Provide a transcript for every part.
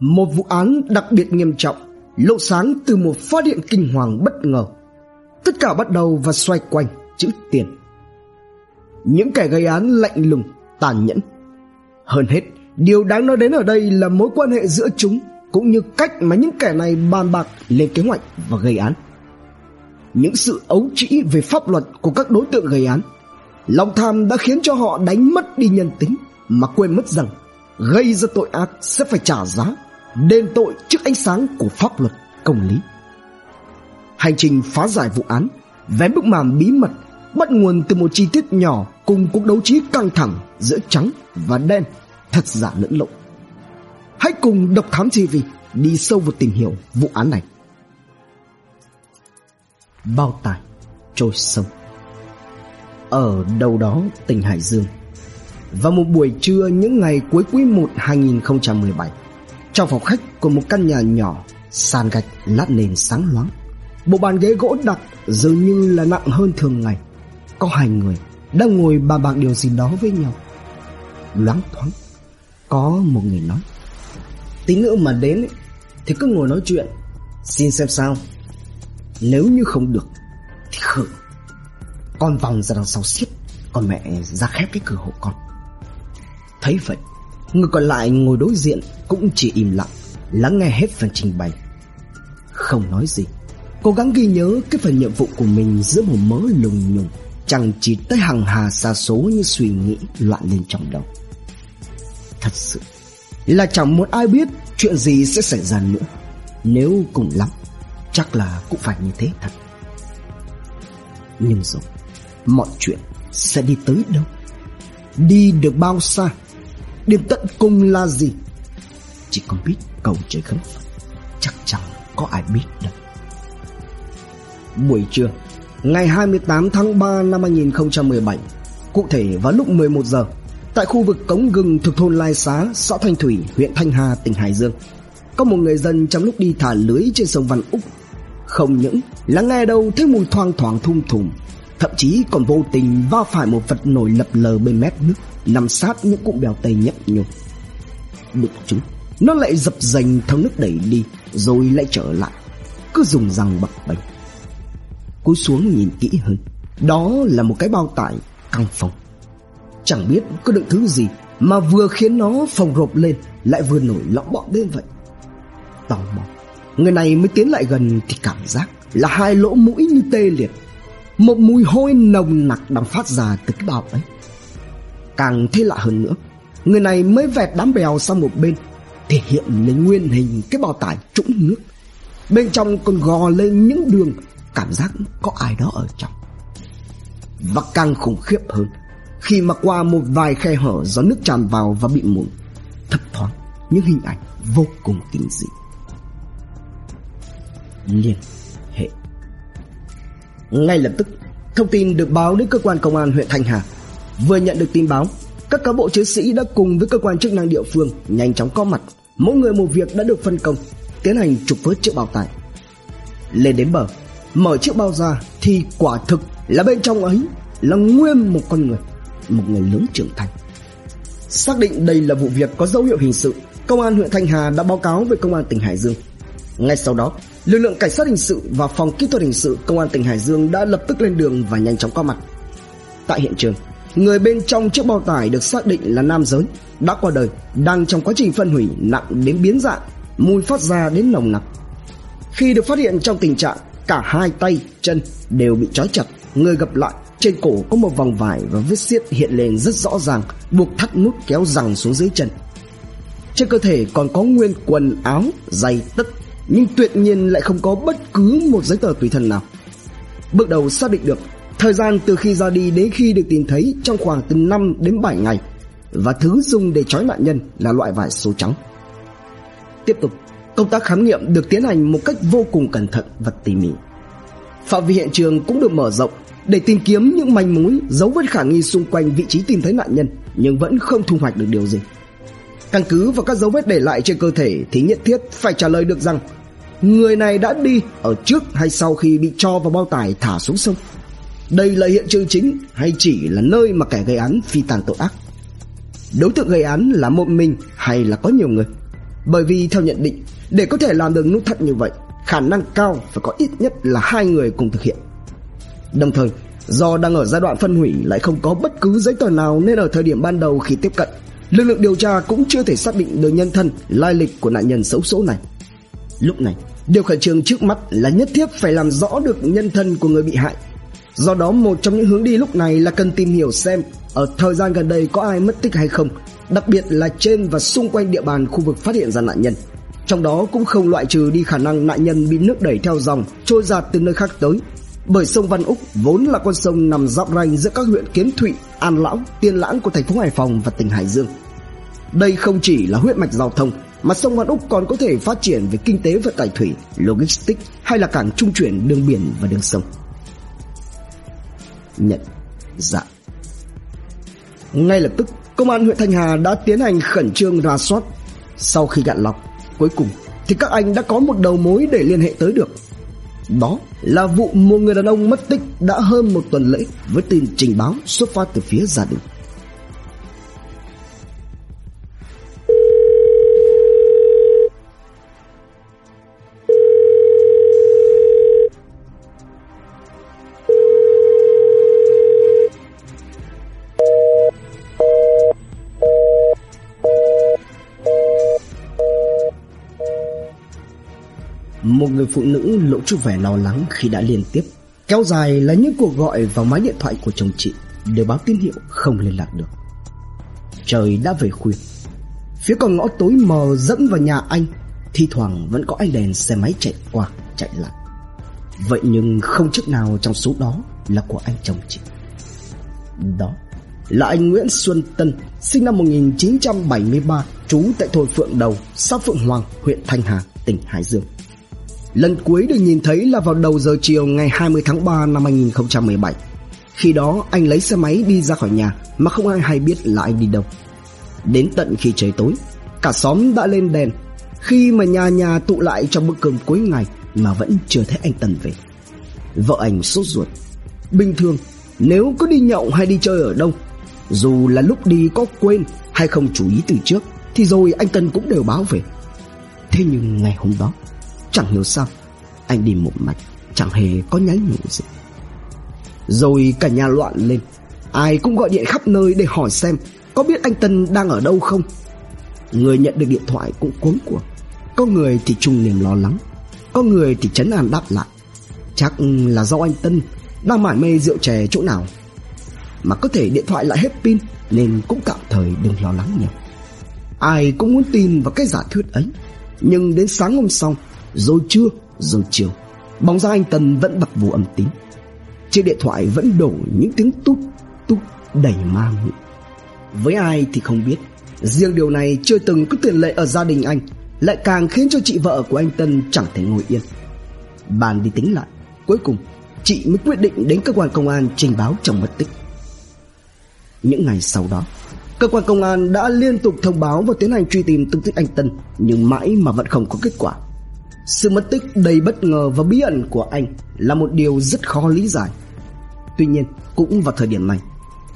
Một vụ án đặc biệt nghiêm trọng lộ sáng từ một phát hiện kinh hoàng bất ngờ. Tất cả bắt đầu và xoay quanh chữ tiền. Những kẻ gây án lạnh lùng, tàn nhẫn. Hơn hết, điều đáng nói đến ở đây là mối quan hệ giữa chúng cũng như cách mà những kẻ này bàn bạc lên kế hoạch và gây án. Những sự ấu trĩ về pháp luật của các đối tượng gây án Lòng tham đã khiến cho họ đánh mất đi nhân tính Mà quên mất rằng Gây ra tội ác sẽ phải trả giá Đền tội trước ánh sáng của pháp luật công lý. Hành trình phá giải vụ án Vén bức màn bí mật Bắt nguồn từ một chi tiết nhỏ Cùng cuộc đấu trí căng thẳng Giữa trắng và đen Thật giả lẫn lộn. Hãy cùng Độc Thám TV Đi sâu vào tìm hiểu vụ án này. Bao tải trôi sông. Ở đâu đó tỉnh Hải Dương. Vào một buổi trưa những ngày cuối quý 1 2017, trong phòng khách của một căn nhà nhỏ, sàn gạch lát nền sáng loáng. Bộ bàn ghế gỗ đặt dường như là nặng hơn thường ngày. Có hai người đang ngồi bàn bạc điều gì đó với nhau. Loáng thoáng, có một người nói. Tí nữa mà đến thì cứ ngồi nói chuyện, xin xem sao. Nếu như không được thì khử con vòng ra đằng sau xiết Còn mẹ ra khép cái cửa hộ con Thấy vậy Người còn lại ngồi đối diện Cũng chỉ im lặng, Lắng nghe hết phần trình bày. Không nói gì, Cố gắng ghi nhớ cái phần nhiệm vụ của mình Giữa một mớ lùng nhùng Chẳng chỉ tới hàng hà xa số như suy nghĩ loạn lên trong đầu. Thật sự Là chẳng muốn ai biết Chuyện gì sẽ xảy ra nữa. Nếu cùng lắm, Chắc là cũng phải như thế thật. Nhưng rồi, mọi chuyện sẽ đi tới đâu? Đi được bao xa? Điểm tận cùng là gì? Chỉ còn biết cầu trời khấn. Phật chắc chắn có ai biết đâu. Buổi trưa ngày 28 tháng 3 năm 2017 cụ thể vào lúc 11 giờ tại khu vực cống gừng thuộc thôn Lai Xá xã Thanh Thủy huyện Thanh Hà tỉnh Hải Dương có một người dân trong lúc đi thả lưới trên sông Văn Úc. Không những là nghe đâu thấy mùi thoang thoảng thum thùm thậm chí còn vô tình va phải một vật nổi lập lờ bên mép nước nằm sát những cụm bèo tây nhấp nhô. Đụng chúng nó lại dập dành thấu nước đẩy đi, rồi lại trở lại, cứ dùng răng bập bềnh cúi xuống nhìn kỹ hơn, đó là một cái bao tải căng phòng. Chẳng biết có đựng thứ gì mà vừa khiến nó phồng rộp lên, lại vừa nổi lõng bọng lên vậy. Tò mò, người này mới tiến lại gần thì cảm giác là hai lỗ mũi như tê liệt. Một mùi hôi nồng nặc đang phát ra từ cái bao ấy. Càng thế lạ hơn nữa. Người này mới vẹt đám bèo sang một bên Thể hiện lấy nguyên hình cái bao tải trũng nước. Bên trong còn gò lên những đường Cảm giác có ai đó ở trong. Và càng khủng khiếp hơn Khi mà qua một vài khe hở do nước tràn vào và bị mụn Thấp thoáng những hình ảnh vô cùng kinh dị. Liên hệ. Ngay lập tức, thông tin được báo đến cơ quan công an huyện Thanh Hà. Vừa nhận được tin báo, các cán bộ chiến sĩ đã cùng với cơ quan chức năng địa phương nhanh chóng có mặt, mỗi người một việc đã được phân công, tiến hành trục vớt chiếc bao tải. Lên đến bờ, mở chiếc bao ra thì quả thực là bên trong ấy là nguyên một con người, một người lớn trưởng thành. Xác định đây là vụ việc có dấu hiệu hình sự, công an huyện Thanh Hà đã báo cáo với công an tỉnh Hải Dương. Ngay sau đó, Lực lượng cảnh sát hình sự và phòng kỹ thuật hình sự công an tỉnh Hải Dương đã lập tức lên đường và nhanh chóng có mặt. Tại hiện trường, người bên trong chiếc bao tải được xác định là nam giới, đã qua đời, đang trong quá trình phân hủy nặng đến biến dạng, mùi phát ra đến nồng nặc. Khi được phát hiện trong tình trạng cả hai tay, chân đều bị trói chặt, người gập lại, trên cổ có một vòng vải và vết xiết hiện lên rất rõ ràng, buộc thắt nút kéo rằng xuống dưới chân. Trên cơ thể còn có nguyên quần áo, giày tất nhưng tuyệt nhiên lại không có bất cứ một giấy tờ tùy thân nào. Bước đầu xác định được thời gian từ khi ra đi đến khi được tìm thấy trong khoảng từ 5 đến 7 ngày và thứ dùng để trói nạn nhân là loại vải số trắng. Tiếp tục, công tác khám nghiệm được tiến hành một cách vô cùng cẩn thận và tỉ mỉ. Phạm vi hiện trường cũng được mở rộng để tìm kiếm những manh mối, dấu vết khả nghi xung quanh vị trí tìm thấy nạn nhân nhưng vẫn không thu hoạch được điều gì. Căn cứ vào các dấu vết để lại trên cơ thể thì nhất thiết phải trả lời được rằng người này đã đi ở trước hay sau khi bị cho vào bao tải thả xuống sông. Đây là hiện trường chính hay chỉ là nơi mà kẻ gây án phi tàng tội ác? Đối tượng gây án là một mình hay là có nhiều người? Bởi vì theo nhận định, để có thể làm được nút thắt như vậy, khả năng cao phải có ít nhất là hai người cùng thực hiện. Đồng thời, do đang ở giai đoạn phân hủy lại không có bất cứ giấy tờ nào nên ở thời điểm ban đầu khi tiếp cận, lực lượng điều tra cũng chưa thể xác định được nhân thân, lai lịch của nạn nhân xấu số này. Lúc này, điều khẩn trương trước mắt là nhất thiết phải làm rõ được nhân thân của người bị hại. Do đó một trong những hướng đi lúc này là cần tìm hiểu xem ở thời gian gần đây có ai mất tích hay không, đặc biệt là trên và xung quanh địa bàn khu vực phát hiện ra nạn nhân. Trong đó cũng không loại trừ đi khả năng nạn nhân bị nước đẩy theo dòng trôi giạt từ nơi khác tới. Bởi sông Văn Úc vốn là con sông nằm giáp ranh giữa các huyện Kiến Thụy, An Lão, Tiên Lãng của thành phố Hải Phòng và tỉnh Hải Dương. Đây không chỉ là huyết mạch giao thông mà sông Văn Úc còn có thể phát triển về kinh tế vận tải thủy, logistics hay là cảng trung chuyển đường biển và đường sông. Nhận dạng ngay lập tức, công an huyện Thanh Hà đã tiến hành khẩn trương ra soát. Sau khi gạn lọc, cuối cùng thì các anh đã có một đầu mối để liên hệ tới được. Đó là vụ một người đàn ông mất tích đã hơn một tuần lễ với tin trình báo xuất phát từ phía gia đình. Phụ nữ lộ chút vẻ lo lắng khi đã liên tiếp Kéo dài là những cuộc gọi vào máy điện thoại của chồng chị Đều báo tín hiệu không liên lạc được. Trời đã về khuya. Phía con ngõ tối mờ dẫn vào nhà anh Thi thoảng vẫn có ánh đèn xe máy chạy qua chạy lại. Vậy nhưng không chiếc nào trong số đó là của anh chồng chị. Đó là anh Nguyễn Xuân Tân Sinh năm 1973 Trú tại thôn Phượng Đầu xã Phượng Hoàng, huyện Thanh Hà, tỉnh Hải Dương. Lần cuối được nhìn thấy là vào đầu giờ chiều ngày 20 tháng 3 năm 2017. Khi đó anh lấy xe máy đi ra khỏi nhà mà không ai hay biết là anh đi đâu. Đến tận khi trời tối, cả xóm đã lên đèn. Khi mà nhà nhà tụ lại trong bữa cơm cuối ngày mà vẫn chưa thấy anh Tần về. Vợ anh sốt ruột. Bình thường, nếu có đi nhậu hay đi chơi ở đâu, dù là lúc đi có quên hay không chú ý từ trước, thì rồi anh Tân cũng đều báo về. Thế nhưng ngày hôm đó, Chẳng hiểu sao, Anh đi một mạch, Chẳng hề có nháy nhủ gì. Rồi cả nhà loạn lên, Ai cũng gọi điện khắp nơi để hỏi xem Có biết anh Tân đang ở đâu không. Người nhận được điện thoại cũng cuống cuồng. Có người thì trung niềm lo lắng, Có người thì chấn an đáp lại. Chắc là do anh Tân Đang mải mê rượu chè chỗ nào. Mà có thể điện thoại lại hết pin Nên cũng tạm thời đừng lo lắng nhiều. Ai cũng muốn tin vào cái giả thuyết ấy, Nhưng đến sáng hôm sau rồi trưa, rồi chiều Bóng dáng anh Tân vẫn bật vô âm tín Chiếc điện thoại vẫn đổ những tiếng tút tút đầy ma mị. Với ai thì không biết. Riêng điều này chưa từng có tiền lệ ở gia đình anh Lại càng khiến cho chị vợ của anh Tân chẳng thể ngồi yên. Bàn đi tính lại Cuối cùng chị mới quyết định đến cơ quan công an trình báo chồng mất tích. Những ngày sau đó Cơ quan công an đã liên tục thông báo và tiến hành truy tìm tung tích anh Tân Nhưng mãi mà vẫn không có kết quả sự mất tích đầy bất ngờ và bí ẩn của anh là một điều rất khó lý giải. Tuy nhiên, cũng vào thời điểm này,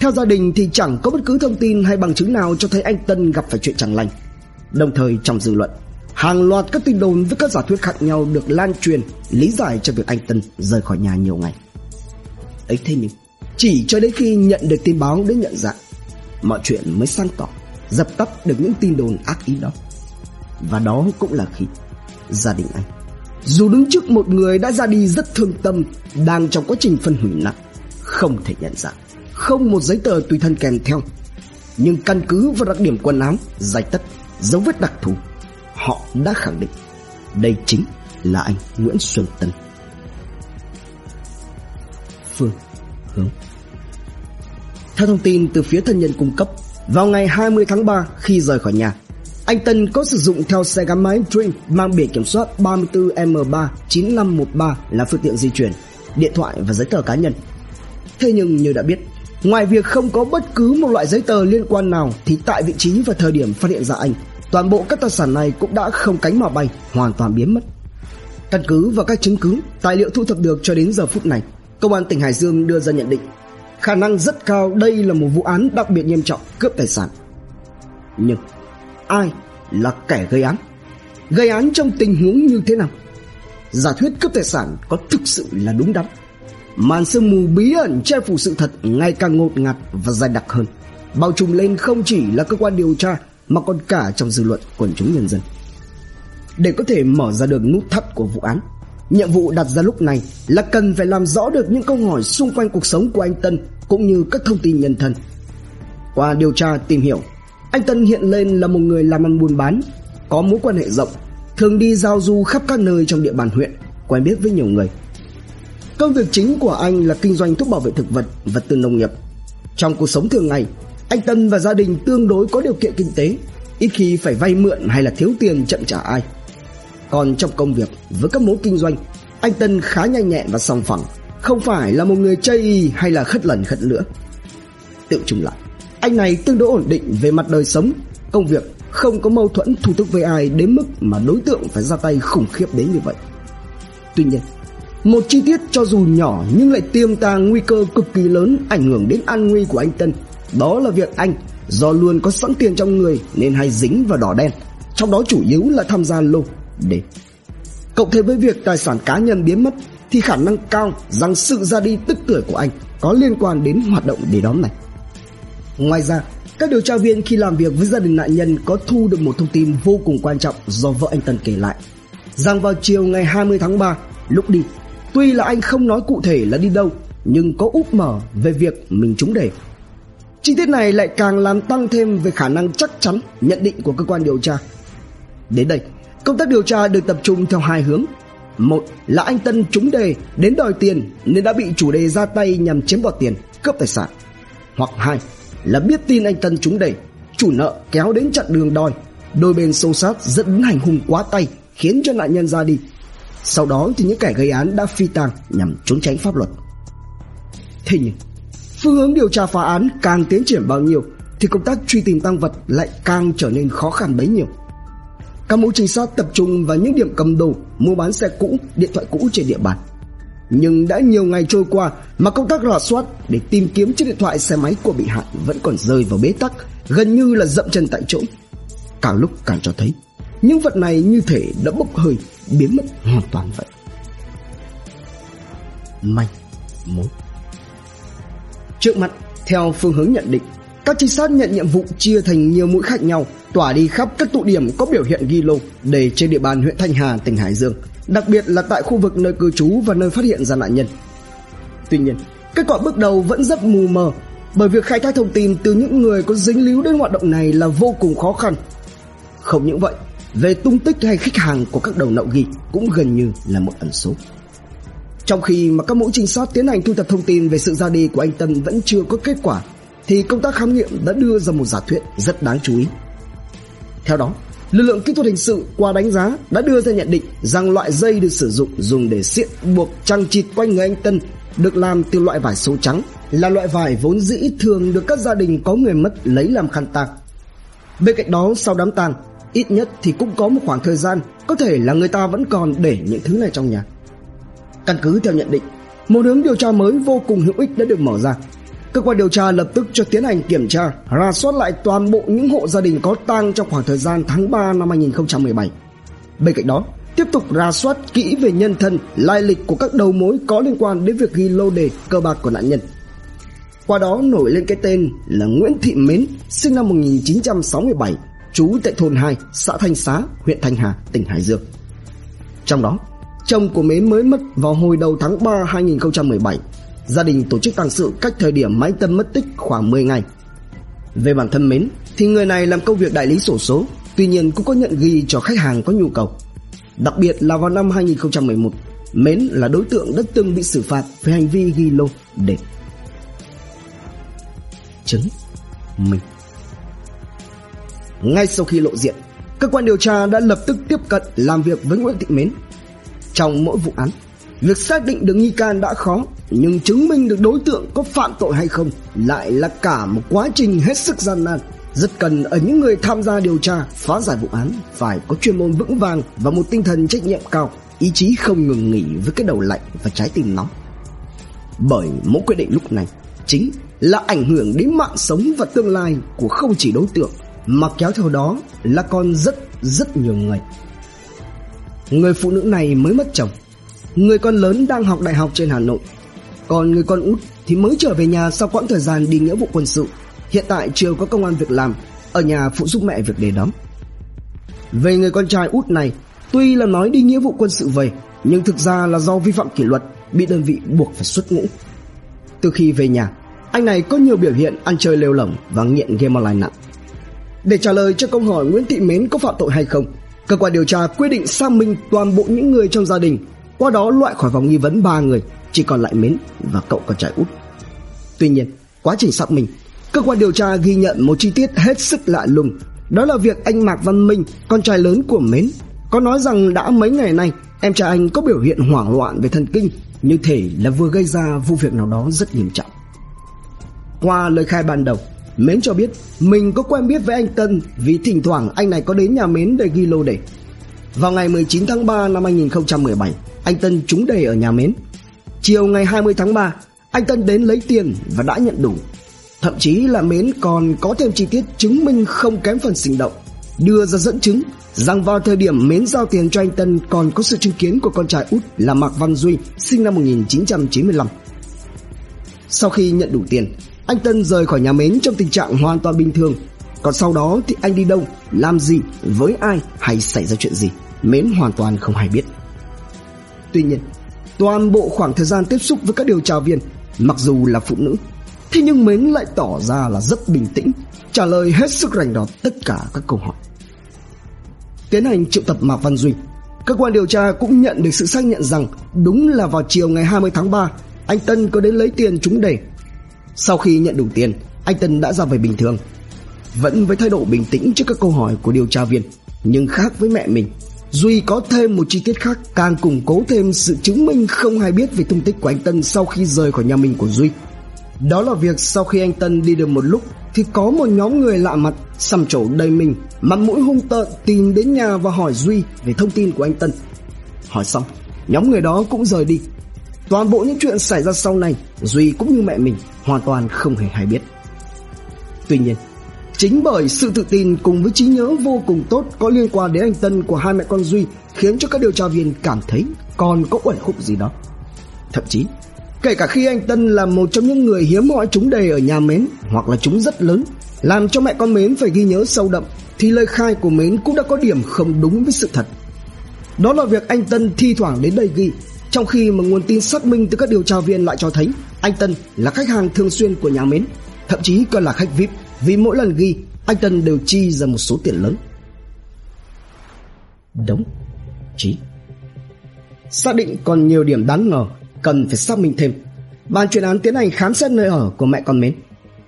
theo gia đình thì chẳng có bất cứ thông tin hay bằng chứng nào cho thấy anh Tân gặp phải chuyện chẳng lành. Đồng thời trong dư luận, hàng loạt các tin đồn với các giả thuyết khác nhau được lan truyền lý giải cho việc anh Tân rời khỏi nhà nhiều ngày. Ấy thế nhưng, chỉ cho đến khi nhận được tin báo đến nhận dạng, mọi chuyện mới sang tỏ, dập tắt được những tin đồn ác ý đó. Và đó cũng là khi gia đình anh. Dù đứng trước một người đã ra đi rất thương tâm, đang trong quá trình phân hủy nặng, không thể nhận dạng, không một giấy tờ tùy thân kèm theo. Nhưng căn cứ vào đặc điểm quần áo, giày tất, dấu vết đặc thù, họ đã khẳng định đây chính là anh Nguyễn Xuân Tân. Phương Hướng Theo thông tin từ phía thân nhân cung cấp, vào ngày 20 tháng 3 khi rời khỏi nhà, anh Tân có sử dụng theo xe gắn máy Dream mang biển kiểm soát 34M39513 là phương tiện di chuyển, điện thoại và giấy tờ cá nhân. Thế nhưng như đã biết, ngoài việc không có bất cứ một loại giấy tờ liên quan nào thì tại vị trí và thời điểm phát hiện ra anh, toàn bộ các tài sản này cũng đã không cánh mà bay, hoàn toàn biến mất. Căn cứ vào các chứng cứ, tài liệu thu thập được cho đến giờ phút này, công an tỉnh Hải Dương đưa ra nhận định khả năng rất cao đây là một vụ án đặc biệt nghiêm trọng cướp tài sản. Nhưng ai là kẻ gây án. Gây án trong tình huống như thế nào? Giả thuyết cướp tài sản có thực sự là đúng đắn. Màn sương mù bí ẩn che phủ sự thật ngày càng ngột ngạt và dày đặc hơn. Bao trùm lên không chỉ là cơ quan điều tra Mà còn cả trong dư luận quần chúng nhân dân. Để có thể mở ra được nút thắt của vụ án Nhiệm vụ đặt ra lúc này là cần phải làm rõ được những câu hỏi xung quanh cuộc sống của anh Tân cũng như các thông tin nhân thân. Qua điều tra tìm hiểu, anh Tân hiện lên là một người làm ăn buôn bán, có mối quan hệ rộng, thường đi giao du khắp các nơi trong địa bàn huyện, quen biết với nhiều người. Công việc chính của anh là kinh doanh thuốc bảo vệ thực vật, vật tư nông nghiệp. Trong cuộc sống thường ngày, anh Tân và gia đình tương đối có điều kiện kinh tế, ít khi phải vay mượn hay là thiếu tiền chậm trả ai. Còn trong công việc với các mối kinh doanh, anh Tân khá nhanh nhẹn và song phẳng, không phải là một người chây hay là khất lần khất lửa. Tự chung lại, anh này tương đối ổn định về mặt đời sống, công việc, không có mâu thuẫn thủ tức với ai đến mức mà đối tượng phải ra tay khủng khiếp đến như vậy. Tuy nhiên, một chi tiết cho dù nhỏ nhưng lại tiềm tàng nguy cơ cực kỳ lớn ảnh hưởng đến an nguy của anh Tân. Đó là việc anh do luôn có sẵn tiền trong người nên hay dính vào đỏ đen, trong đó chủ yếu là tham gia lô đề. Cộng thêm với việc tài sản cá nhân biến mất thì khả năng cao rằng sự ra đi tức tuổi của anh có liên quan đến hoạt động đề đóm này. Ngoài ra, các điều tra viên khi làm việc với gia đình nạn nhân có thu được một thông tin vô cùng quan trọng do vợ anh Tân kể lại. Rằng vào chiều ngày 20 tháng 3, lúc đi, tuy là anh không nói cụ thể là đi đâu, nhưng có úp mở về việc mình trúng đề. Chi tiết này lại càng làm tăng thêm về khả năng chắc chắn nhận định của cơ quan điều tra. Đến đây, Công tác điều tra được tập trung theo hai hướng. Một là anh Tân trúng đề đến đòi tiền nên đã bị chủ đề ra tay nhằm chiếm đoạt tiền, cướp tài sản. Hoặc hai là biết tin anh Tân trúng đẩy chủ nợ kéo đến chặn đường đòi, đôi bên xô sát dẫn đến hành hung quá tay khiến cho nạn nhân ra đi. Sau đó thì những kẻ gây án đã phi tang nhằm trốn tránh pháp luật. Thế nhưng, phương hướng điều tra phá án càng tiến triển bao nhiêu thì công tác truy tìm tăng vật lại càng trở nên khó khăn bấy nhiêu. Các mũi trinh sát tập trung vào những điểm cầm đồ, mua bán xe cũ, điện thoại cũ trên địa bàn. Nhưng đã nhiều ngày trôi qua mà công tác rà soát để tìm kiếm chiếc điện thoại xe máy của bị hại vẫn còn rơi vào bế tắc, gần như là dậm chân tại chỗ. Càng lúc càng cho thấy, những vật này như thể đã bốc hơi, biến mất hoàn toàn vậy. Manh mối Trước mặt, theo phương hướng nhận định, các trinh sát nhận nhiệm vụ chia thành nhiều mũi khác nhau tỏa đi khắp các tụ điểm có biểu hiện ghi lô để trên địa bàn huyện Thanh Hà, tỉnh Hải Dương, đặc biệt là tại khu vực nơi cư trú và nơi phát hiện ra nạn nhân. Tuy nhiên, kết quả bước đầu vẫn rất mù mờ bởi việc khai thác thông tin từ những người có dính líu đến hoạt động này là vô cùng khó khăn. Không những vậy, về tung tích hay khách hàng của các đầu nậu ghi cũng gần như là một ẩn số. Trong khi mà các mũi trinh sát tiến hành thu thập thông tin về sự ra đi của anh Tân vẫn chưa có kết quả, thì công tác khám nghiệm đã đưa ra một giả thuyết rất đáng chú ý. Theo đó, lực lượng kỹ thuật hình sự qua đánh giá đã đưa ra nhận định rằng loại dây được sử dụng dùng để xiết buộc trăng chịt quanh người anh Tân được làm từ loại vải số trắng là loại vải vốn dĩ thường được các gia đình có người mất lấy làm khăn tang. Bên cạnh đó sau đám tang, ít nhất thì cũng có một khoảng thời gian có thể là người ta vẫn còn để những thứ này trong nhà. Căn cứ theo nhận định, một hướng điều tra mới vô cùng hữu ích đã được mở ra Cơ quan điều tra lập tức cho tiến hành kiểm tra, rà soát lại toàn bộ những hộ gia đình có tang trong khoảng thời gian tháng 3 năm 2017. Bên cạnh đó, tiếp tục rà soát kỹ về nhân thân, lai lịch của các đầu mối có liên quan đến việc ghi lô đề cơ bạc của nạn nhân. Qua đó nổi lên cái tên là Nguyễn Thị Mến, sinh năm 1967, trú tại thôn 2, xã Thanh Xá, huyện Thanh Hà, tỉnh Hải Dương. Trong đó, chồng của Mến mới mất vào hồi đầu tháng 3 2017 gia đình tổ chức tang sự cách thời điểm máy Tâm mất tích khoảng 10 ngày. Về bản thân Mến thì người này làm công việc đại lý sổ số, tuy nhiên cũng có nhận ghi cho khách hàng có nhu cầu. Đặc biệt là vào năm 2011, Mến là đối tượng đã từng bị xử phạt về hành vi ghi lô để chứng minh. Ngay sau khi lộ diện, cơ quan điều tra đã lập tức tiếp cận làm việc với Nguyễn Thị Mến. Trong mỗi vụ án, việc xác định được nghi can đã khó, nhưng chứng minh được đối tượng có phạm tội hay không lại là cả một quá trình hết sức gian nan. Rất cần ở những người tham gia điều tra, phá giải vụ án, phải có chuyên môn vững vàng và một tinh thần trách nhiệm cao, ý chí không ngừng nghỉ với cái đầu lạnh và trái tim nóng. Bởi mỗi quyết định lúc này chính là ảnh hưởng đến mạng sống và tương lai của không chỉ đối tượng, mà kéo theo đó là còn rất rất nhiều người. Người phụ nữ này mới mất chồng Người con lớn đang học đại học trên Hà Nội. Còn người con út thì mới trở về nhà sau quãng thời gian đi nghĩa vụ quân sự. Hiện tại chưa có công an việc làm, Ở nhà phụ giúp mẹ việc đề đóng Về người con trai út này, Tuy là nói đi nghĩa vụ quân sự về, Nhưng thực ra là do vi phạm kỷ luật, Bị đơn vị buộc phải xuất ngũ. Từ khi về nhà, Anh này có nhiều biểu hiện ăn chơi lêu lỏng Và nghiện game online nặng. Để trả lời cho câu hỏi Nguyễn Thị Mến có phạm tội hay không, Cơ quan điều tra quyết định xác minh toàn bộ những người trong gia đình qua đó loại khỏi vòng nghi vấn ba người, Chỉ còn lại Mến và cậu con trai út. Tuy nhiên, quá trình xác minh, Cơ quan điều tra ghi nhận một chi tiết hết sức lạ lùng. Đó là việc anh Mạc Văn Minh, Con trai lớn của Mến, Có nói rằng đã mấy ngày nay, Em trai anh có biểu hiện hoảng loạn về thần kinh, Như thể là vừa gây ra vụ việc nào đó rất nghiêm trọng. Qua lời khai ban đầu, Mến cho biết mình có quen biết với anh Tân Vì thỉnh thoảng anh này có đến nhà Mến để ghi lô đề. Vào ngày 19 tháng 3 năm 2017 anh Tân trúng đề ở nhà Mến. Chiều ngày 20 tháng 3 Anh Tân đến lấy tiền và đã nhận đủ. Thậm chí là Mến còn có thêm chi tiết chứng minh không kém phần sinh động. Đưa ra dẫn chứng rằng vào thời điểm Mến giao tiền cho anh Tân còn có sự chứng kiến của con trai út là Mạc Văn Duy sinh năm 1995 Sau khi nhận đủ tiền anh Tân rời khỏi nhà Mến trong tình trạng hoàn toàn bình thường. Còn sau đó thì anh đi đâu, làm gì, với ai hay xảy ra chuyện gì Mến hoàn toàn không hay biết. Tuy nhiên, toàn bộ khoảng thời gian tiếp xúc với các điều tra viên Mặc dù là phụ nữ Thế nhưng Mến lại tỏ ra là rất bình tĩnh Trả lời hết sức rành rọt tất cả các câu hỏi Tiến hành triệu tập Mạc Văn Duy Cơ quan điều tra cũng nhận được sự xác nhận rằng Đúng là vào chiều ngày 20 tháng 3 Anh Tân có đến lấy tiền chúng đề sau khi nhận đủ tiền, anh Tân đã ra về bình thường. Vẫn với thái độ bình tĩnh trước các câu hỏi của điều tra viên, nhưng khác với mẹ mình, Duy có thêm một chi tiết khác càng củng cố thêm sự chứng minh không hay biết về tung tích của anh Tân sau khi rời khỏi nhà mình của Duy. Đó là việc sau khi anh Tân đi được một lúc thì có một nhóm người lạ mặt xăm trổ đầy mình, mặt mũi hung tợn tìm đến nhà và hỏi Duy về thông tin của anh Tân. Hỏi xong, nhóm người đó cũng rời đi Toàn bộ những chuyện xảy ra sau này Duy cũng như mẹ mình hoàn toàn không hề hay biết Tuy nhiên Chính bởi sự tự tin cùng với trí nhớ vô cùng tốt có liên quan đến anh Tân của hai mẹ con Duy khiến cho các điều tra viên cảm thấy còn có uẩn khúc gì đó. Thậm chí, kể cả khi anh Tân là một trong những người hiếm hoi chúng đề ở nhà Mến hoặc là chúng rất lớn, làm cho mẹ con Mến phải ghi nhớ sâu đậm, thì lời khai của Mến cũng đã có điểm không đúng với sự thật. Đó là việc anh Tân thi thoảng đến đây ghi trong khi mà nguồn tin xác minh từ các điều tra viên lại cho thấy anh Tân là khách hàng thường xuyên của nhà Mến, thậm chí còn là khách VIP vì mỗi lần ghi anh Tân đều chi ra một số tiền lớn. Đúng, chí. Xác định còn nhiều điểm đáng ngờ, cần phải xác minh thêm. Ban chuyên án tiến hành khám xét nơi ở của mẹ con Mến.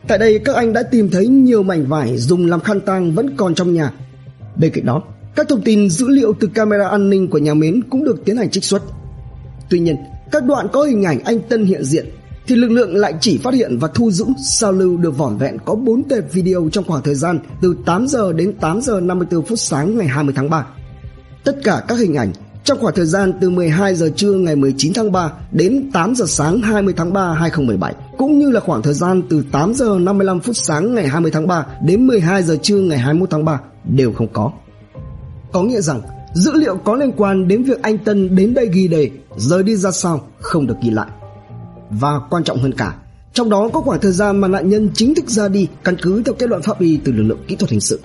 Tại đây các anh đã tìm thấy nhiều mảnh vải dùng làm khăn tang vẫn còn trong nhà. Bên cạnh đó, các thông tin dữ liệu từ camera an ninh của nhà Mến cũng được tiến hành trích xuất. Tuy nhiên, các đoạn có hình ảnh anh Tân hiện diện thì lực lượng lại chỉ phát hiện và thu giữ sao lưu được vỏn vẹn có 4 tệp video trong khoảng thời gian từ 8 giờ đến 8 giờ 54 phút sáng ngày 20 tháng 3. Tất cả các hình ảnh trong khoảng thời gian từ 12 giờ trưa ngày 19 tháng 3 đến 8 giờ sáng 20 tháng 3 2017 cũng như là khoảng thời gian từ 8 giờ 55 phút sáng ngày 20 tháng 3 đến 12 giờ trưa ngày 21 tháng 3 đều không có. Có nghĩa rằng Dữ liệu có liên quan đến việc anh Tân đến đây ghi đề Rời đi ra sao không được ghi lại và quan trọng hơn cả Trong đó có khoảng thời gian mà nạn nhân chính thức ra đi Căn cứ theo kết luận pháp y từ lực lượng kỹ thuật hình sự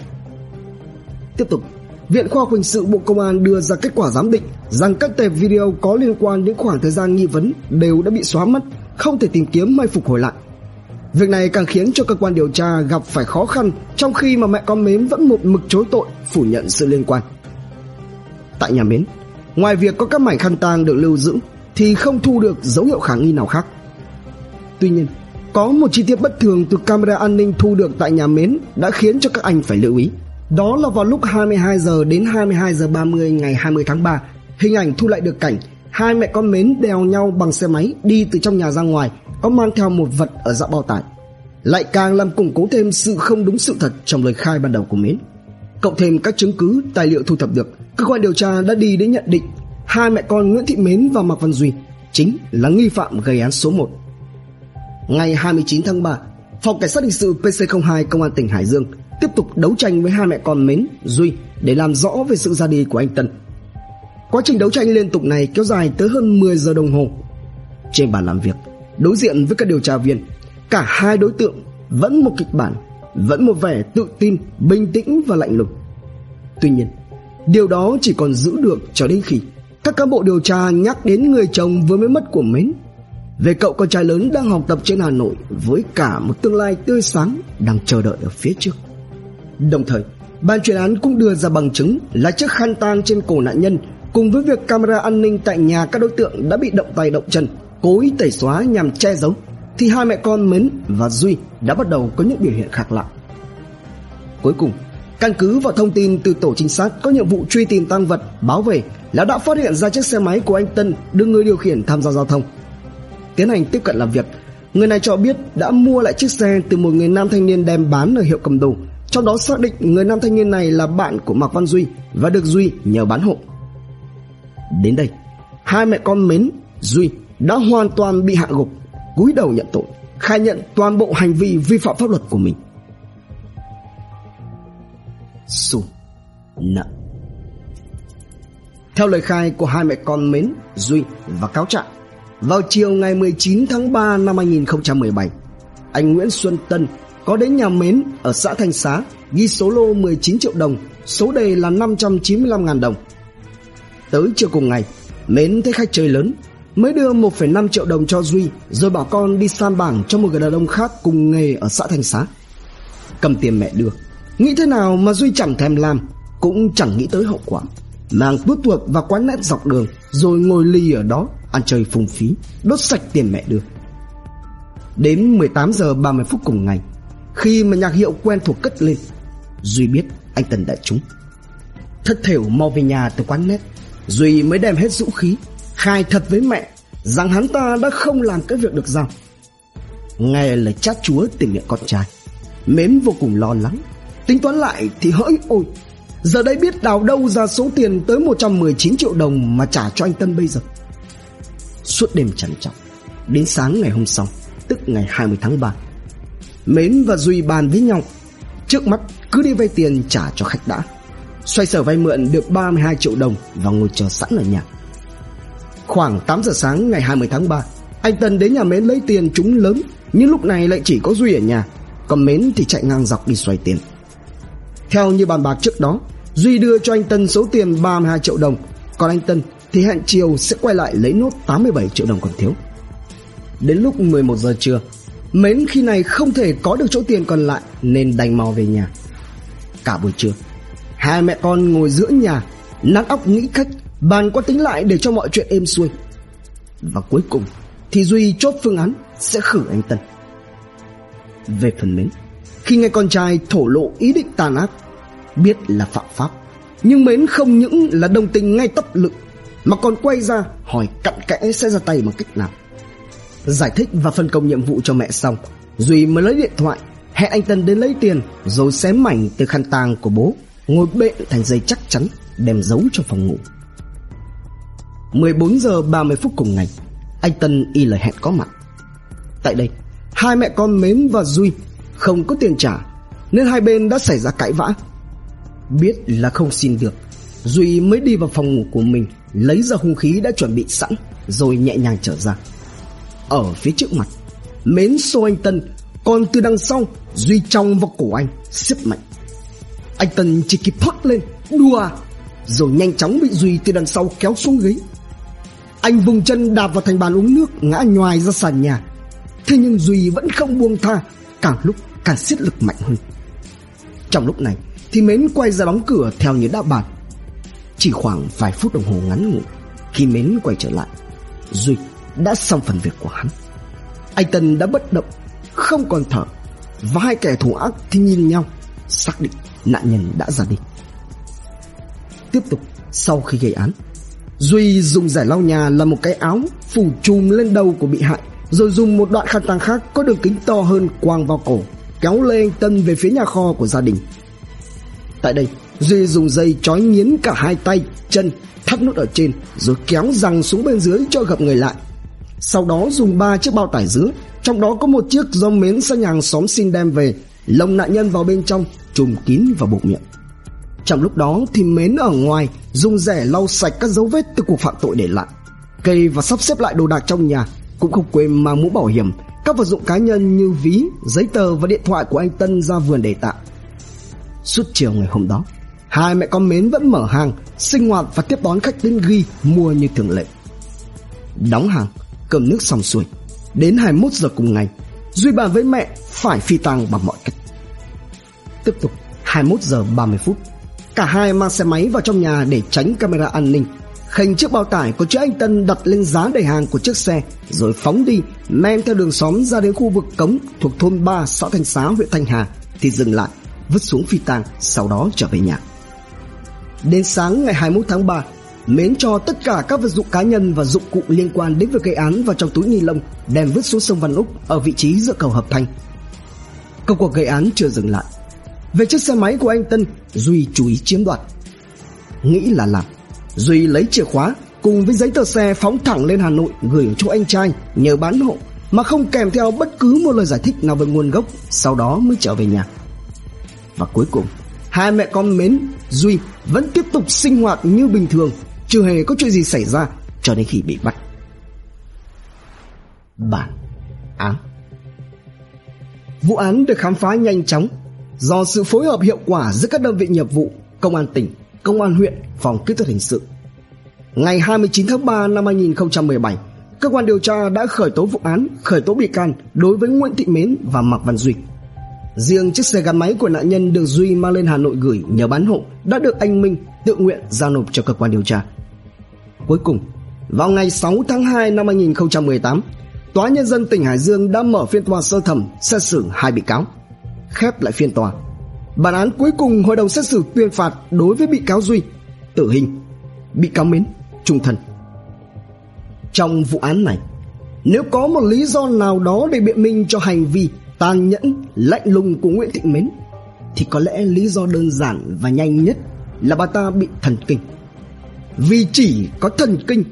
Tiếp tục Viện Khoa học Hình sự Bộ Công an đưa ra kết quả giám định rằng các tệp video có liên quan đến khoảng thời gian nghi vấn đều đã bị xóa mất, không thể tìm kiếm hay phục hồi lại. Việc này càng khiến cho cơ quan điều tra gặp phải khó khăn trong khi mà mẹ con Mến vẫn một mực chối tội, phủ nhận sự liên quan tại nhà Mến. Ngoài việc có các mảnh khăn tang được lưu giữ thì không thu được dấu hiệu khả nghi nào khác. Tuy nhiên, có một chi tiết bất thường từ camera an ninh thu được tại nhà Mến đã khiến cho các anh phải lưu ý. Đó là vào lúc 22 giờ đến 22 giờ 30 ngày 20 tháng 3, hình ảnh thu lại được cảnh hai mẹ con Mến đèo nhau bằng xe máy đi từ trong nhà ra ngoài, có mang theo một vật ở dạng bao tải. Lại càng làm củng cố thêm sự không đúng sự thật trong lời khai ban đầu của Mến. Cộng thêm các chứng cứ, tài liệu thu thập được, cơ quan điều tra đã đi đến nhận định hai mẹ con Nguyễn Thị Mến và Mạc Văn Duy chính là nghi phạm gây án số 1. Ngày 29 tháng 3, Phòng Cảnh sát Hình sự PC02 Công an tỉnh Hải Dương tiếp tục đấu tranh với hai mẹ con Mến, Duy để làm rõ về sự ra đi của anh Tân. Quá trình đấu tranh liên tục này kéo dài tới hơn 10 giờ đồng hồ. Trên bàn làm việc, đối diện với các điều tra viên, cả hai đối tượng vẫn một kịch bản, vẫn một vẻ tự tin, bình tĩnh và lạnh lùng. Tuy nhiên, điều đó chỉ còn giữ được cho đến khi các cán bộ điều tra nhắc đến người chồng vừa mới mất của Mến về cậu con trai lớn đang học tập trên Hà Nội với cả một tương lai tươi sáng đang chờ đợi ở phía trước. Đồng thời, ban chuyên án cũng đưa ra bằng chứng là chiếc khăn tang trên cổ nạn nhân cùng với việc camera an ninh tại nhà các đối tượng đã bị động tay động chân, cố ý tẩy xóa nhằm che giấu, thì hai mẹ con Mến và Duy đã bắt đầu có những biểu hiện khác lạ. Cuối cùng, căn cứ vào thông tin từ tổ trinh sát có nhiệm vụ truy tìm tăng vật báo về là đã phát hiện ra chiếc xe máy của anh Tân được người điều khiển tham gia giao thông. Tiến hành tiếp cận làm việc, người này cho biết đã mua lại chiếc xe từ một người nam thanh niên đem bán ở hiệu cầm đồ. Trong đó xác định người nam thanh niên này là bạn của Mạc Văn Duy và được Duy nhờ bán hộ. Đến đây, hai mẹ con Mến, Duy đã hoàn toàn bị hạ gục, cúi đầu nhận tội, khai nhận toàn bộ hành vi vi phạm pháp luật của mình. Xù nặng theo lời khai của hai mẹ con Mến, Duy và cáo trạng, vào chiều ngày 19 tháng 3 năm 2017, anh Nguyễn Xuân Tân có đến nhà Mến ở xã Thanh Xá ghi số lô 19 triệu đồng, số đề là 595.000 đồng. Tới chiều cùng ngày, Mến thấy khách chơi lớn, mới đưa 1,5 triệu đồng cho Duy rồi bảo con đi san bảng cho một người đàn ông khác cùng nghề ở xã Thanh Xá. Cầm tiền mẹ đưa, nghĩ thế nào mà Duy chẳng thèm làm, cũng chẳng nghĩ tới hậu quả. Mang bước tuột và quán nét dọc đường rồi ngồi ly ở đó ăn chơi phung phí, đốt sạch tiền mẹ đưa. Đến 18 giờ 30 phút cùng ngày, khi mà nhạc hiệu quen thuộc cất lên, Duy biết anh Tần đã trúng. Thất thểu mau về nhà từ quán nét, Duy mới đem hết dũng khí, khai thật với mẹ rằng hắn ta đã không làm cái việc được giao. Nghe lời chát chúa từ miệng con trai, Mến vô cùng lo lắng, tính toán lại thì hỡi ôi, giờ đây biết đào đâu ra số tiền tới 119 triệu đồng mà trả cho anh Tân bây giờ. Suốt đêm trằn trọc, đến sáng ngày hôm sau, tức ngày 20 tháng 3, Mến và Duy bàn với nhau, trước mắt cứ đi vay tiền trả cho khách đã. Xoay sở vay mượn được 32 triệu đồng và ngồi chờ sẵn ở nhà. Khoảng 8 giờ sáng ngày 20 tháng 3, anh Tân đến nhà Mến lấy tiền chúng lớn, nhưng lúc này lại chỉ có Duy ở nhà, còn Mến thì chạy ngang dọc đi xoay tiền. Theo như bàn bạc trước đó, Duy đưa cho anh Tân số tiền 32 triệu đồng, còn anh Tân thì hẹn chiều sẽ quay lại lấy nốt 87 triệu đồng còn thiếu. Đến lúc 11 giờ trưa, Mến khi này không thể có được chỗ tiền còn lại nên đành mau về nhà. Cả buổi trưa, hai mẹ con ngồi giữa nhà, nát óc nghĩ cách, bàn qua tính lại để cho mọi chuyện êm xuôi. Và cuối cùng thì Duy chốt phương án sẽ khử anh Tân. Về phần Mến, khi nghe con trai thổ lộ ý định tàn ác, biết là phạm pháp, nhưng Mến không những là đồng tình ngay tấp lực mà còn quay ra hỏi cặn kẽ sẽ ra tay bằng cách nào. Giải thích và phân công nhiệm vụ cho mẹ xong, Duy mới lấy điện thoại, hẹn anh Tân đến lấy tiền rồi xém mảnh từ khăn tang của bố, ngồi bện thành dây chắc chắn đem giấu trong phòng ngủ. 14 giờ 30 phút cùng ngày, anh Tân y lời hẹn có mặt. Tại đây, hai mẹ con Mến và Duy không có tiền trả nên hai bên đã xảy ra cãi vã. Biết là không xin được, Duy mới đi vào phòng ngủ của mình lấy ra hung khí đã chuẩn bị sẵn rồi nhẹ nhàng trở ra. Ở phía trước mặt, mến xô anh Tân, còn từ đằng sau Duy trong vào cổ anh, siết mạnh. Anh Tân chỉ kịp thoát lên, đùa, rồi nhanh chóng bị Duy từ đằng sau kéo xuống ghế. Anh vùng chân đạp vào thành bàn uống nước, ngã nhoài ra sàn nhà. Thế nhưng Duy vẫn không buông tha, càng lúc càng siết lực mạnh hơn. Trong lúc này, thì Mến quay ra đóng cửa theo như đã bàn. Chỉ khoảng vài phút đồng hồ ngắn ngủi, Khi Mến quay trở lại, Duy đã xong phần việc của hắn Anh Tân đã bất động, Không còn thở, Và hai kẻ thù ác thì nhìn nhau, Xác định nạn nhân đã ra đi Tiếp tục, Sau khi gây án, Duy dùng giải lau nhà là một cái áo Phủ chùm lên đầu của bị hại, Rồi dùng một đoạn khăn tang khác Có đường kính to hơn quàng vào cổ Kéo lê anh Tân về phía nhà kho của gia đình Tại đây Duy dùng dây trói nghiến cả hai tay, chân, thắt nút ở trên rồi kéo răng xuống bên dưới cho gặp người lại. Sau đó dùng ba chiếc bao tải dứa, trong đó có một chiếc do mến sang nhàng xóm xin đem về, lồng nạn nhân vào bên trong, trùm kín vào bụng miệng. Trong lúc đó thì Mến ở ngoài dùng rẻ lau sạch các dấu vết từ cuộc phạm tội để lại. Cây và sắp xếp lại đồ đạc trong nhà, cũng không quên mang mũ bảo hiểm, các vật dụng cá nhân như ví, giấy tờ và điện thoại của anh Tân ra vườn để tạm. Suốt chiều ngày hôm đó, hai mẹ con Mến vẫn mở hàng, sinh hoạt và tiếp đón khách đến ghi mua như thường lệ. Đóng hàng, cơm nước xong xuôi, đến 21 giờ cùng ngày, Duy bàn với mẹ phải phi tang bằng mọi cách. Tiếp tục 21 giờ 30 phút, cả hai mang xe máy vào trong nhà để tránh camera an ninh. Khênh chiếc bao tải có chữ anh Tân đặt lên giá đầy hàng của chiếc xe rồi phóng đi men theo đường xóm ra đến khu vực cống thuộc thôn 3 xã Thanh Xá huyện Thanh Hà thì dừng lại vứt xuống phi tang sau đó trở về nhà. Đến sáng ngày 21 tháng 3, Mến cho tất cả các vật dụng cá nhân và dụng cụ liên quan đến việc gây án vào trong túi ni lông đem vứt xuống sông Văn Úc ở vị trí giữa cầu Hợp Thanh. Công cuộc gây án chưa dừng lại. Về chiếc xe máy của anh Tân, Duy chú ý chiếm đoạt. Nghĩ là làm, Duy lấy chìa khóa cùng với giấy tờ xe phóng thẳng lên Hà Nội gửi cho anh trai nhờ bán hộ mà không kèm theo bất cứ một lời giải thích nào về nguồn gốc, sau đó mới trở về nhà. Và cuối cùng, hai mẹ con Mến, Duy vẫn tiếp tục sinh hoạt như bình thường, chưa hề có chuyện gì xảy ra cho đến khi bị bắt. Bản án Vụ án được khám phá nhanh chóng do sự phối hợp hiệu quả giữa các đơn vị nghiệp vụ, công an tỉnh, công an huyện, phòng kỹ thuật hình sự. Ngày 29 tháng 3 năm 2017, cơ quan điều tra đã khởi tố vụ án, khởi tố bị can đối với Nguyễn Thị Mến và Mạc Văn Duy. Riêng chiếc xe gắn máy của nạn nhân được Duy mang lên Hà Nội gửi nhờ bán hộ đã được anh Minh tự nguyện giao nộp cho cơ quan điều tra. Cuối cùng, vào ngày 6 tháng 2 năm 2018, Tòa Nhân dân tỉnh Hải Dương đã mở phiên tòa sơ thẩm xét xử hai bị cáo. Khép lại phiên tòa. Bản án cuối cùng hội đồng xét xử tuyên phạt đối với bị cáo Duy tử hình, bị cáo Mến trung thân. Trong vụ án này, nếu có một lý do nào đó để biện minh cho hành vi tàn nhẫn, lạnh lùng của Nguyễn Thị Mến thì có lẽ lý do đơn giản và nhanh nhất là bà ta bị thần kinh. Vì chỉ có thần kinh,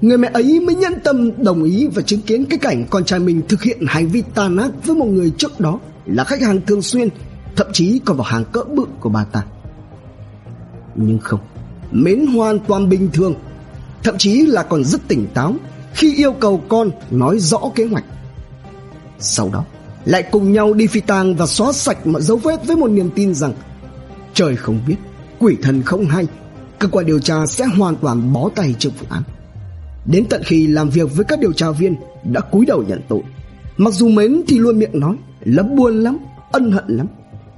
người mẹ ấy mới nhân tâm đồng ý và chứng kiến cái cảnh con trai mình thực hiện hành vi tàn ác với một người trước đó là khách hàng thường xuyên, thậm chí còn vào hàng cỡ bự của bà ta. Nhưng không, Mến hoàn toàn bình thường, thậm chí là còn rất tỉnh táo khi yêu cầu con nói rõ kế hoạch. Sau đó, lại cùng nhau đi phi tang và xóa sạch mọi dấu vết với một niềm tin rằng trời không biết, quỷ thần không hay, cơ quan điều tra sẽ hoàn toàn bó tay trước vụ án. Đến tận khi làm việc với các điều tra viên đã cúi đầu nhận tội. Mặc dù mến thì luôn miệng nói lắm buồn lắm, ân hận lắm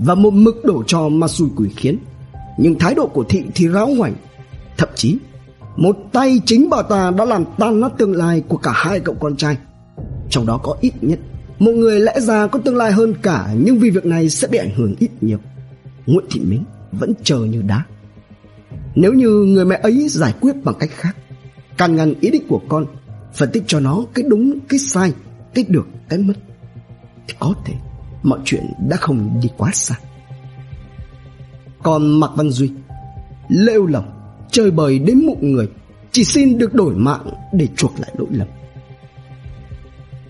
và một mực đổ trò mà xui quỷ khiến. Nhưng thái độ của thị thì ráo hoảnh, thậm chí một tay chính bà ta đã làm tan nát tương lai của cả hai cậu con trai. Trong đó có ít nhất một người lẽ ra có tương lai hơn cả nhưng vì việc này sẽ bị ảnh hưởng ít nhiều. Nguyễn Thị minh vẫn chờ như đá. Nếu như người mẹ ấy giải quyết bằng cách khác, can ngăn ý định của con, phân tích cho nó cái đúng, cái sai, cái được, cái mất, thì có thể mọi chuyện đã không đi quá xa. Còn Mạc Văn Duy, lêu lỏng, chơi bời đến mụn người, chỉ xin được đổi mạng để chuộc lại lỗi lầm.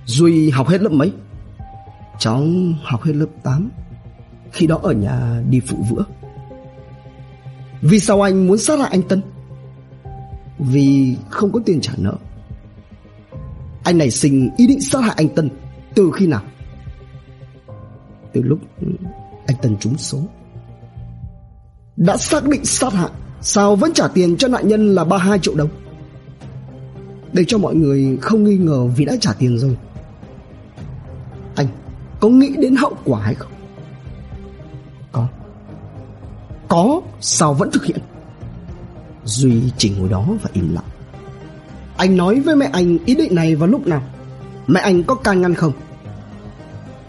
Duy học hết lớp mấy? Cháu học hết lớp 8 Khi đó ở nhà đi phụ vữa Vì sao anh muốn sát hại anh Tân? Vì không có tiền trả nợ Anh này sinh ý định sát hại anh Tân Từ khi nào? Từ lúc anh Tân trúng số. Đã xác định sát hại Sao vẫn trả tiền cho nạn nhân là 32 triệu đồng? Để cho mọi người không nghi ngờ vì đã trả tiền rồi. Anh có nghĩ đến hậu quả hay không? Có. Có sao vẫn thực hiện? Duy chỉ ngồi đó và im lặng. Anh nói với mẹ anh ý định này vào lúc nào? Mẹ anh có can ngăn không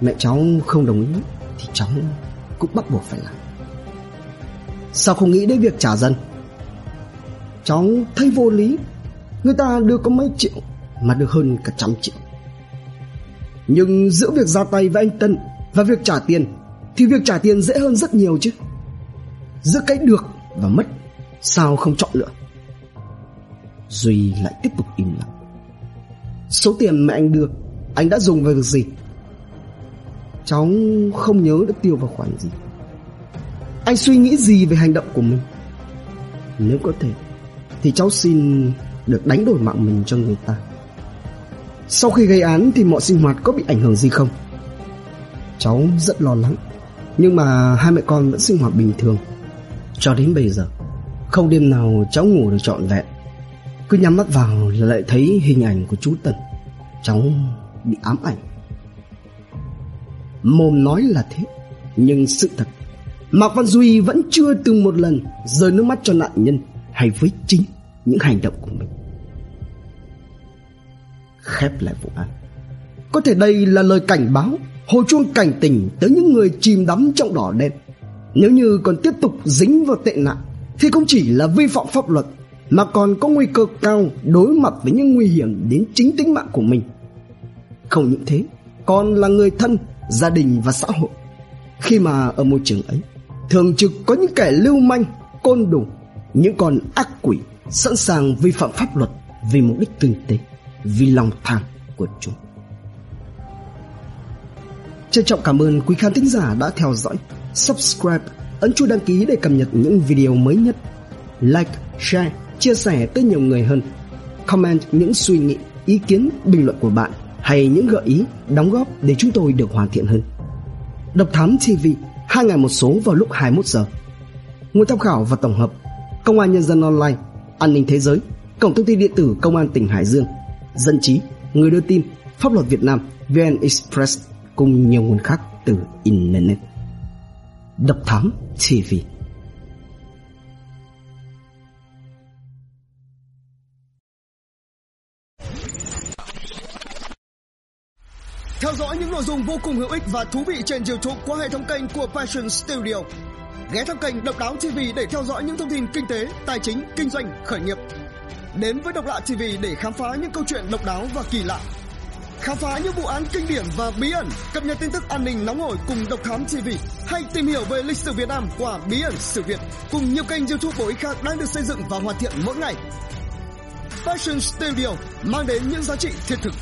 Mẹ cháu không đồng ý Thì cháu cũng bắt buộc phải làm Sao không nghĩ đến việc trả dần Cháu thấy vô lý Người ta đưa có mấy triệu Mà được hơn cả trăm triệu nhưng giữa việc ra tay với anh Tân và việc trả tiền thì việc trả tiền dễ hơn rất nhiều chứ. Giữa cái được và mất sao không chọn lựa? Duy lại tiếp tục im lặng. Số tiền mẹ anh đưa, anh đã dùng vào việc gì? Cháu không nhớ đã tiêu vào khoản gì. Anh suy nghĩ gì về hành động của mình? Nếu có thể, Thì cháu xin được đánh đổi mạng mình cho người ta. Sau khi gây án thì mọi sinh hoạt có bị ảnh hưởng gì không? Cháu rất lo lắng, Nhưng mà hai mẹ con vẫn sinh hoạt bình thường. Cho đến bây giờ, Không đêm nào cháu ngủ được trọn vẹn. Cứ nhắm mắt vào là lại thấy hình ảnh của chú Tần. Cháu bị ám ảnh. Mồm nói là thế Nhưng sự thật Mạc Văn Duy vẫn chưa từng một lần rơi nước mắt cho nạn nhân hay với chính những hành động của mình. Khép lại vụ án. Có thể đây là lời cảnh báo, hồi chuông cảnh tỉnh tới những người chìm đắm trong đỏ đen. Nếu như còn tiếp tục dính vào tệ nạn thì không chỉ là vi phạm pháp luật mà còn có nguy cơ cao đối mặt với những nguy hiểm đến chính tính mạng của mình. Không những thế, còn là người thân, gia đình và xã hội. Khi mà ở môi trường ấy, thường trực có những kẻ lưu manh, côn đồ, những con ác quỷ sẵn sàng vi phạm pháp luật vì mục đích kinh tế, vì lòng tham của chúng. Trân trọng cảm ơn quý khán thính giả đã theo dõi, subscribe, ấn chuông đăng ký để cập nhật những video mới nhất. Like, share, chia sẻ tới nhiều người hơn. Comment những suy nghĩ, ý kiến, bình luận của bạn hay những gợi ý, đóng góp để chúng tôi được hoàn thiện hơn. Độc Thám TV hai ngày một số vào lúc 21 giờ. Nguồn tham khảo và tổng hợp: Công an Nhân dân Online, An ninh Thế giới, Cổng thông tin điện tử Công an tỉnh Hải Dương, Dân trí, Người đưa tin, Pháp luật Việt Nam, VN Express cùng nhiều nguồn khác từ Internet. Độc Thám TV Theo dõi những nội dung vô cùng hữu ích và thú vị trên YouTube qua hệ thống kênh của Passion Studio. Ghé thăm kênh Độc Đáo TV để theo dõi những thông tin kinh tế, tài chính, kinh doanh, khởi nghiệp. Đến với Độc Lạ TV để khám phá những câu chuyện độc đáo và kỳ lạ. Khám phá những vụ án kinh điển và bí ẩn, cập nhật tin tức an ninh nóng hổi cùng Độc Thám TV. Hay tìm hiểu về lịch sử Việt Nam qua Bí ẩn sự Việt cùng nhiều kênh YouTube bổ ích khác đang được xây dựng và hoàn thiện mỗi ngày. Fashion Studio mang đến những giá trị thiết thực